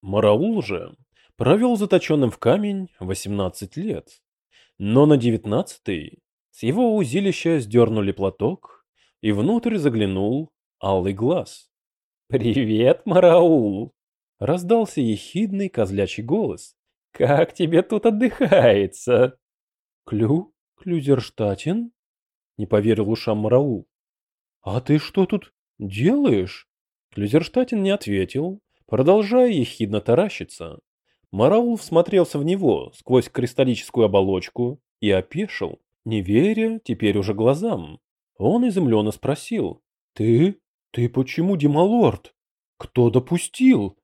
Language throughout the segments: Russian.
Мараул же провел заточенным в камень 18 лет. Но на девятнадцатый с его узилища сдернули платок, и внутрь заглянул алый глаз. «Привет, Мараул!» — раздался ехидный козлячий голос. «Как тебе тут отдыхается?» «Клю? Клюзерштатен?» — не поверил ушам Мараул. «А ты что тут делаешь?» Клюзерштатен не ответил, продолжая ехидно таращиться. Мараул всмотрелся в него сквозь кристаллическую оболочку и опешил, не веря теперь уже глазам. Он изумленно спросил. «Ты? Ты почему демалорд? Кто допустил?»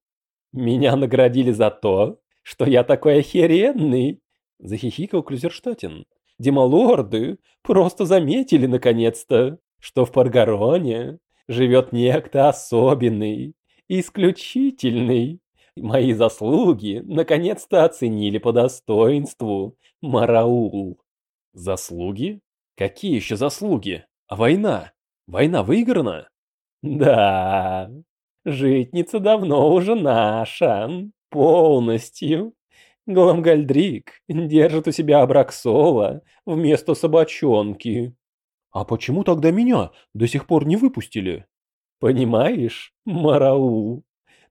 «Меня наградили за то, что я такой охеренный!» Захихикал Клюзерштатен. «Демалорды просто заметили наконец-то, что в Паргароне живет некто особенный, исключительный. Мои заслуги наконец-то оценили по достоинству, Мараул. Заслуги? Какие еще заслуги? А война? Война выиграна? Да, житница давно уже наша, полностью. Гламгальдрик держит у себя Абраксола вместо собачонки. А почему тогда меня до сих пор не выпустили? Понимаешь, Мараул,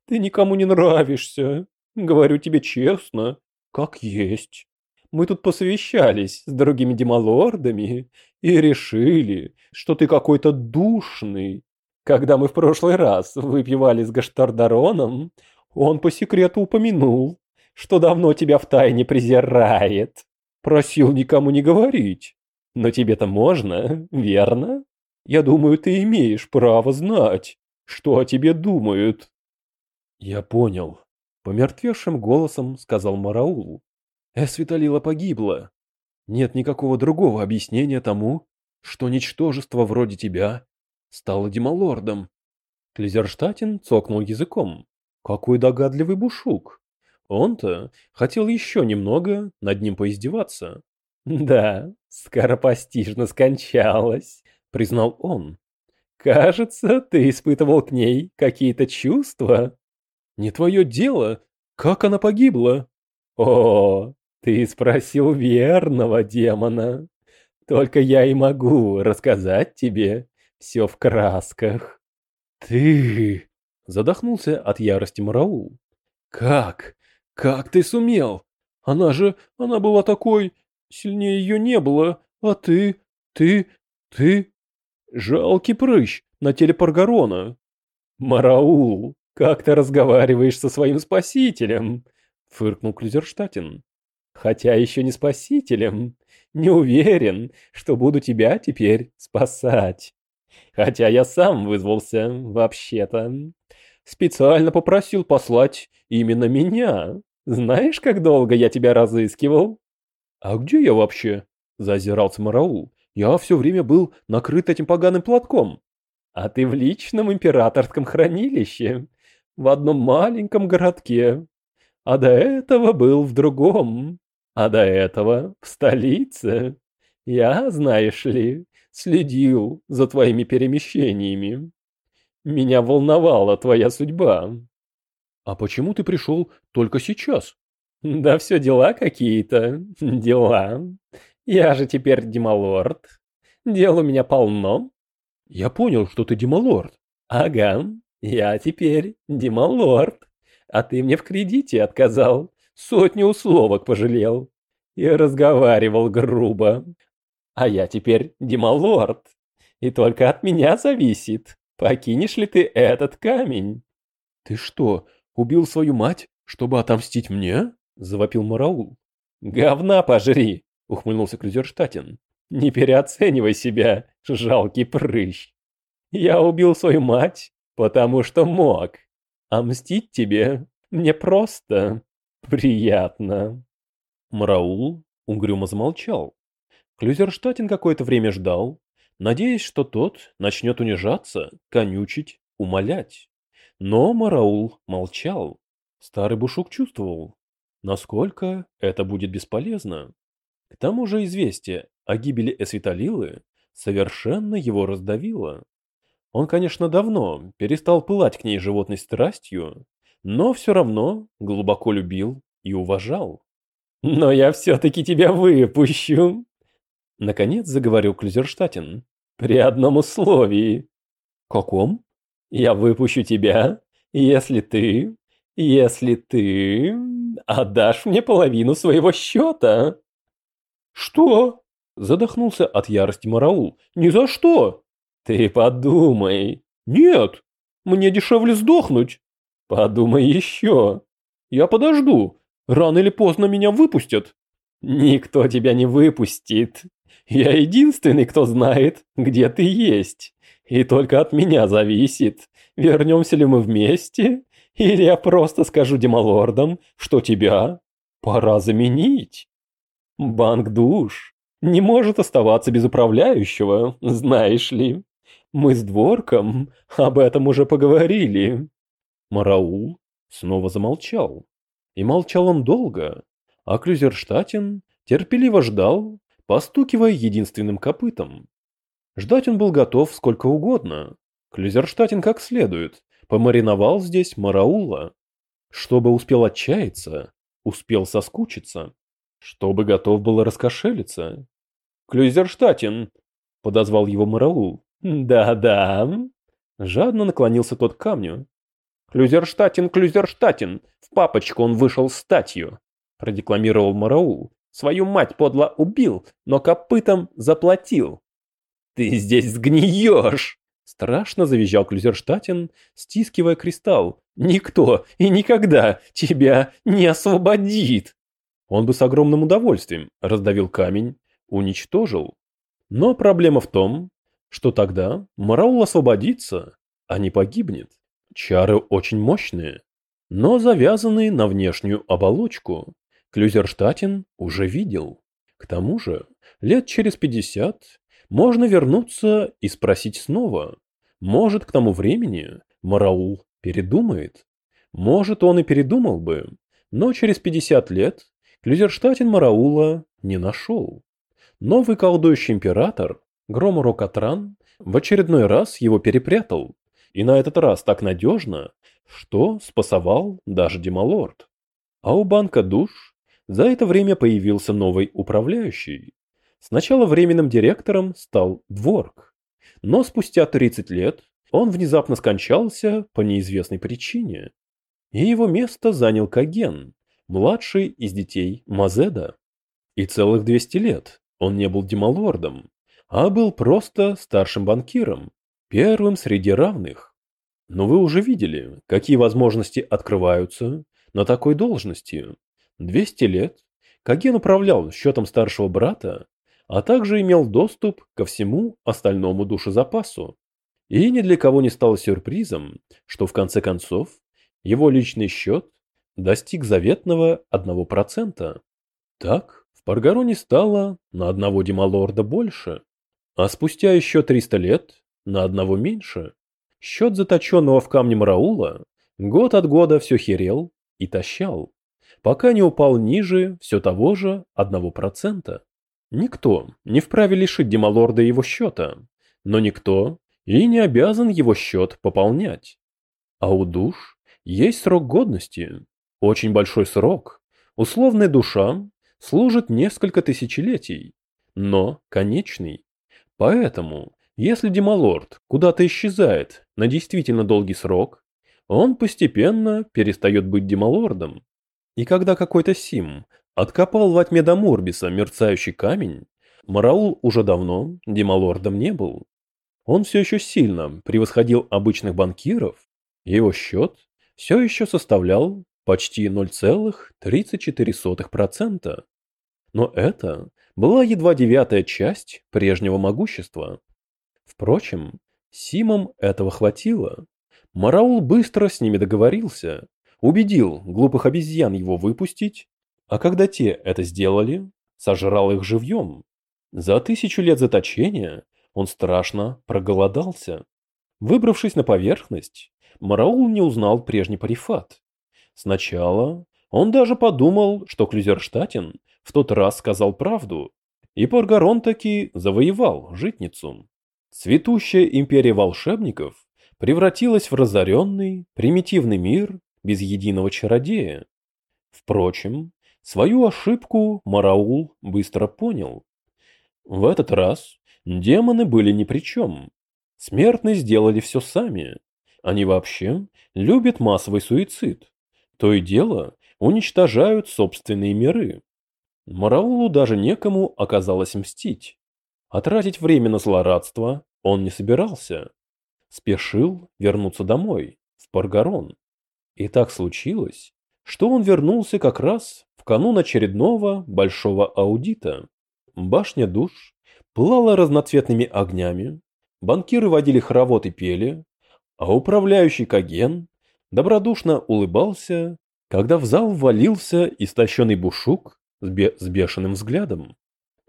ты никому не нравишься. Говорю тебе честно, как есть. Мы тут посовещались с другими демалордами и решили, что ты какой-то душный. Когда мы в прошлый раз выпивали с Гаштардароном, он по секрету упомянул, что давно тебя втайне презирает. Просил никому не говорить. Но тебе-то можно, верно? Я думаю, ты имеешь право знать, что о тебе думают. Я понял. Помертвевшим голосом сказал Мараул. Эсвиталила погибла. Нет никакого другого объяснения тому, что ничтожество вроде тебя стало демалордом. Клизерштатен цокнул языком. Какой догадливый бушук. Он-то хотел еще немного над ним поиздеваться. «Да, скоропостижно скончалась», — признал он. «Кажется, ты испытывал к ней какие-то чувства». «Не твое дело, как она погибла?» «О, ты спросил верного демона. Только я и могу рассказать тебе все в красках». «Ты...» — задохнулся от ярости Мараул. «Как? Как ты сумел? Она же... Она была такой... Сильнее ее не было. А ты... Ты... Ты... Жалкий прыщ на теле Паргарона. Мараул, как ты разговариваешь со своим спасителем? Фыркнул Клюзерштатен. Хотя еще не спасителем. Не уверен, что буду тебя теперь спасать. Хотя я сам вызвался, вообще-то. Специально попросил послать именно меня. Знаешь, как долго я тебя разыскивал? «А где я вообще?» – зазирался Мараул. «Я все время был накрыт этим поганым платком». «А ты в личном императорском хранилище, в одном маленьком городке. А до этого был в другом. А до этого в столице. Я, знаешь ли, следил за твоими перемещениями. Меня волновала твоя судьба». «А почему ты пришел только сейчас?» Да все дела какие-то, дела. Я же теперь демалорд. Дел у меня полно. Я понял, что ты демалорд. Ага, я теперь демалорд. А ты мне в кредите отказал. Сотни условок пожалел. И разговаривал грубо. А я теперь демалорд. И только от меня зависит, покинешь ли ты этот камень. Ты что, убил свою мать, чтобы отомстить мне? — завопил Мараул. «Говна пожри!» — ухмыльнулся Клюзерштатен. «Не переоценивай себя, жалкий прыщ. Я убил свою мать, потому что мог. А мстить тебе мне просто приятно». Мараул угрюмо замолчал. Клюзерштатен какое-то время ждал, надеясь, что тот начнет унижаться, конючить, умолять. Но Мараул молчал. Старый Бушук чувствовал, Насколько это будет бесполезно? К тому же известие о гибели Эсвиталилы совершенно его раздавило. Он, конечно, давно перестал пылать к ней животной страстью, но все равно глубоко любил и уважал. «Но я все-таки тебя выпущу!» Наконец заговорил Клюзерштатен. «При одном условии». «Каком?» «Я выпущу тебя, если ты... если ты... отдашь мне половину своего счета». «Что?» Задохнулся от ярости Мараул. «Ни за что!» «Ты подумай!» «Нет! Мне дешевле сдохнуть!» «Подумай еще!» «Я подожду! Рано или поздно меня выпустят!» «Никто тебя не выпустит! Я единственный, кто знает, где ты есть! И только от меня зависит, вернемся ли мы вместе, или я просто скажу демалордам, что тебя пора заменить!» Банк душ не может оставаться без управляющего, знаешь ли. Мы с Дворком об этом уже поговорили. Мараул снова замолчал. И молчал он долго, а Клюзерштатен терпеливо ждал, постукивая единственным копытом. Ждать он был готов сколько угодно. Клюзерштатен как следует помариновал здесь Мараула, чтобы успел отчаяться, успел соскучиться, чтобы готов был раскошелиться, Клюзерштатен!» — подозвал его Мараул. «Да-да!» Жадно наклонился тот к камню. «Клюзерштатен, Клюзерштатен! В папочку он вышел статью!» — продекламировал Мараул. «Свою мать подло убил, но копытом заплатил!» «Ты здесь сгниешь!» Страшно завизжал Клюзерштатен, стискивая кристалл. «Никто и никогда тебя не освободит!» Он бы с огромным удовольствием раздавил камень, уничтожил. Но проблема в том, что тогда Мараул освободится, а не погибнет. Чары очень мощные, но завязанные на внешнюю оболочку. Клюзерштатен уже видел. К тому же, лет через пятьдесят можно вернуться и спросить снова. Может, к тому времени Мараул передумает. Может, он и передумал бы, но через пятьдесят лет Клюзерштатен Мараула не нашел. Новый колдующий император, Громорокатран, в очередной раз его перепрятал, и на этот раз так надежно, что спасовал даже Демалорд. А у банка душ за это время появился новый управляющий. Сначала временным директором стал Дворк, но спустя 30 лет он внезапно скончался по неизвестной причине. И его место занял Каген, младший из детей Мазеда. И целых 200 лет он не был демалордом, а был просто старшим банкиром, первым среди равных. Но вы уже видели, какие возможности открываются на такой должности. 200 лет Каген управлял счетом старшего брата, а также имел доступ ко всему остальному душезапасу. И ни для кого не стало сюрпризом, что в конце концов его личный счет достиг заветного 1%. Так, в Паргароне стало на одного демалорда больше, а спустя еще 300 лет на одного меньше. Счет заточенного в камне Мараула год от года все херел и тащал, пока не упал ниже все того же одного процента. Никто не вправе лишить демалорда его счета, но никто и не обязан его счет пополнять. А у душ есть срок годности, очень большой срок. Условная душа служит несколько тысячелетий, но конечный. Поэтому, если Демалорд куда-то исчезает на действительно долгий срок, он постепенно перестает быть Демалордом. И когда какой-то Сим откопал во тьме до Морбиса мерцающий камень, Мараул уже давно Демалордом не был. Он все еще сильно превосходил обычных банкиров, его счет все еще составлял почти 0,34%. Но это была едва девятая часть прежнего могущества. Впрочем, Симам этого хватило. Мараул быстро с ними договорился, убедил глупых обезьян его выпустить, а когда те это сделали, сожрал их живьем. За тысячу лет заточения он страшно проголодался. Выбравшись на поверхность, Мараул не узнал прежний парифат. Сначала он даже подумал, что Клюзерштатен в тот раз сказал правду, и Паргарон таки завоевал житницу. Цветущая империя волшебников превратилась в разоренный, примитивный мир без единого чародея. Впрочем, свою ошибку Мараул быстро понял. В этот раз демоны были ни при чем. Смертные сделали все сами. Они вообще любят массовый суицид. То и дело уничтожают собственные миры. Мараулу даже некому оказалось мстить. А время на злорадство он не собирался. Спешил вернуться домой, в Паргарон. И так случилось, что он вернулся как раз в канун очередного большого аудита. Башня душ пылала разноцветными огнями, банкиры водили хоровод и пели, а управляющий Каген добродушно улыбался, когда в зал ввалился истощенный бушук с, бе с бешеным взглядом.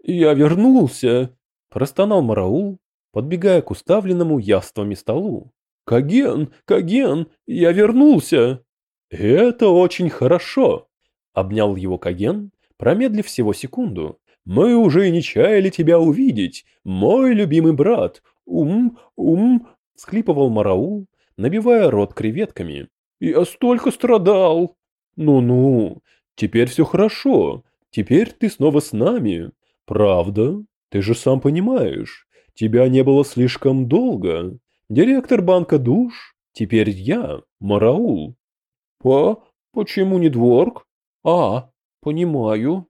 «Я вернулся!» – простонал Мараул, подбегая к уставленному явствами столу. «Каген! Каген! Я вернулся!» «Это очень хорошо!» – обнял его Каген, промедлив всего секунду. «Мы уже и не чаяли тебя увидеть, мой любимый брат! Ум, ум!» – схлипывал Мараул, набивая рот креветками. «Я столько страдал!» «Ну-ну, теперь все хорошо, теперь ты снова с нами. Правда? Ты же сам понимаешь, тебя не было слишком долго. Директор банка душ, теперь я, Мараул». «По? Почему не дворк?» «А, понимаю».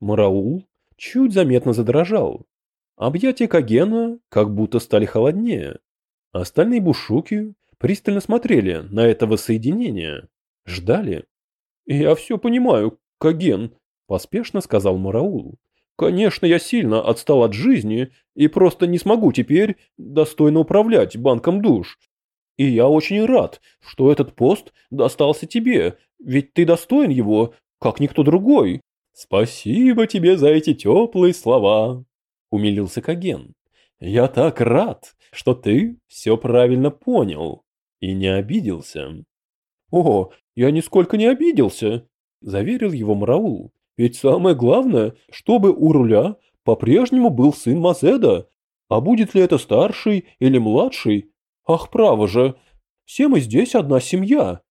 Мараул чуть заметно задрожал. Объятия Кагена как будто стали холоднее. Остальные бушуки пристально смотрели на это воссоединение. Ждали. «Я все понимаю, Каген», – поспешно сказал Мараул. «Конечно, я сильно отстал от жизни и просто не смогу теперь достойно управлять банком душ. И я очень рад, что этот пост достался тебе, ведь ты достоин его, как никто другой. Спасибо тебе за эти теплые слова, умилился Каген. Я так рад, что ты все правильно понял и не обиделся. О, я нисколько не обиделся, заверил его Мраул. Ведь самое главное, чтобы у руля по-прежнему был сын Мазеда, а будет ли это старший или младший, Ах, право же, все мы здесь одна семья.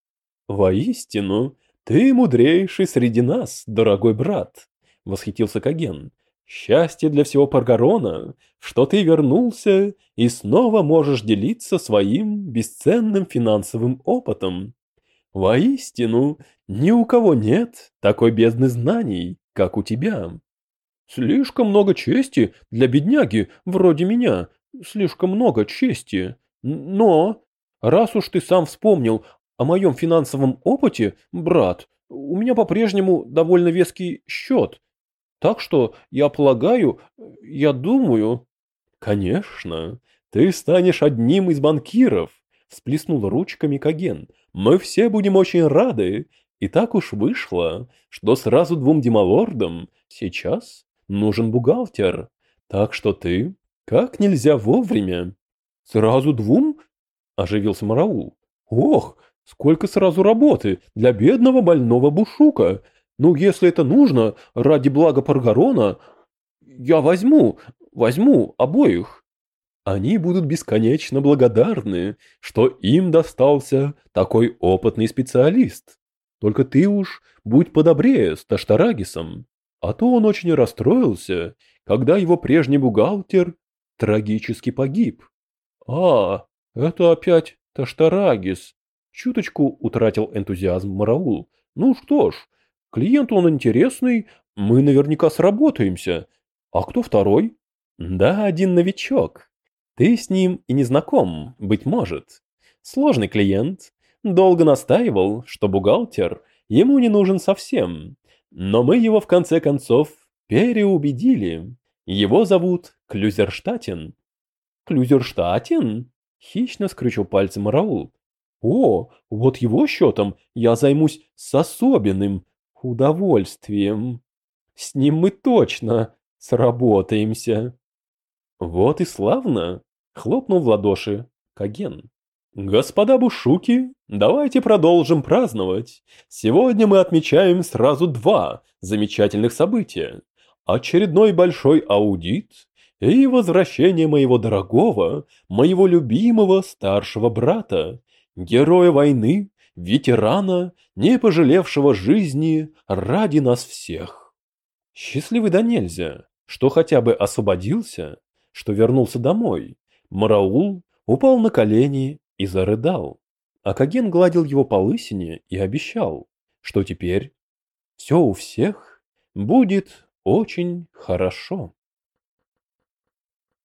Воистину, ты мудрейший среди нас, дорогой брат, восхитился Каген. Счастье для всего Паргарона, что ты вернулся и снова можешь делиться своим бесценным финансовым опытом. Воистину, ни у кого нет такой бездны знаний, как у тебя. Слишком много чести для бедняги вроде меня, слишком много чести, но, раз уж ты сам вспомнил о моем финансовом опыте, брат, у меня по-прежнему довольно веский счет. Так что, я полагаю, я думаю... Конечно, ты станешь одним из банкиров, всплеснул ручками Каген. Мы все будем очень рады. И так уж вышло, что сразу двум демалордам сейчас нужен бухгалтер. Так что ты как нельзя вовремя «Сразу двум?» – оживился Мараул. «Ох, сколько сразу работы для бедного больного Бушука! Ну, если это нужно, ради блага Паргарона, я возьму, возьму обоих!» Они будут бесконечно благодарны, что им достался такой опытный специалист. Только ты уж будь подобрее с Таштарагисом, а то он очень расстроился, когда его прежний бухгалтер трагически погиб. «А, это опять Таштарагис!» Чуточку утратил энтузиазм Мараул. «Ну что ж, клиент он интересный, мы наверняка сработаемся. А кто второй?» «Да, один новичок. Ты с ним и не знаком, быть может. Сложный клиент. Долго настаивал, что бухгалтер ему не нужен совсем. Но мы его в конце концов переубедили. Его зовут Клюзерштатен. Клюзерштатен? Хищно скрючил пальцем Раул. О, вот его счетом я займусь с особенным удовольствием. С ним мы точно сработаемся. Вот и славно, хлопнул в ладоши Каген. Господа бушуки, давайте продолжим праздновать. Сегодня мы отмечаем сразу два замечательных события. Очередной большой аудит и возвращение моего дорогого, моего любимого старшего брата, героя войны, ветерана, не пожалевшего жизни ради нас всех. Счастливый да нельзя, что хотя бы освободился, что вернулся домой. Мараул упал на колени и зарыдал. А Каген гладил его по лысине и обещал, что теперь все у всех будет очень хорошо.